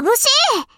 眩しい。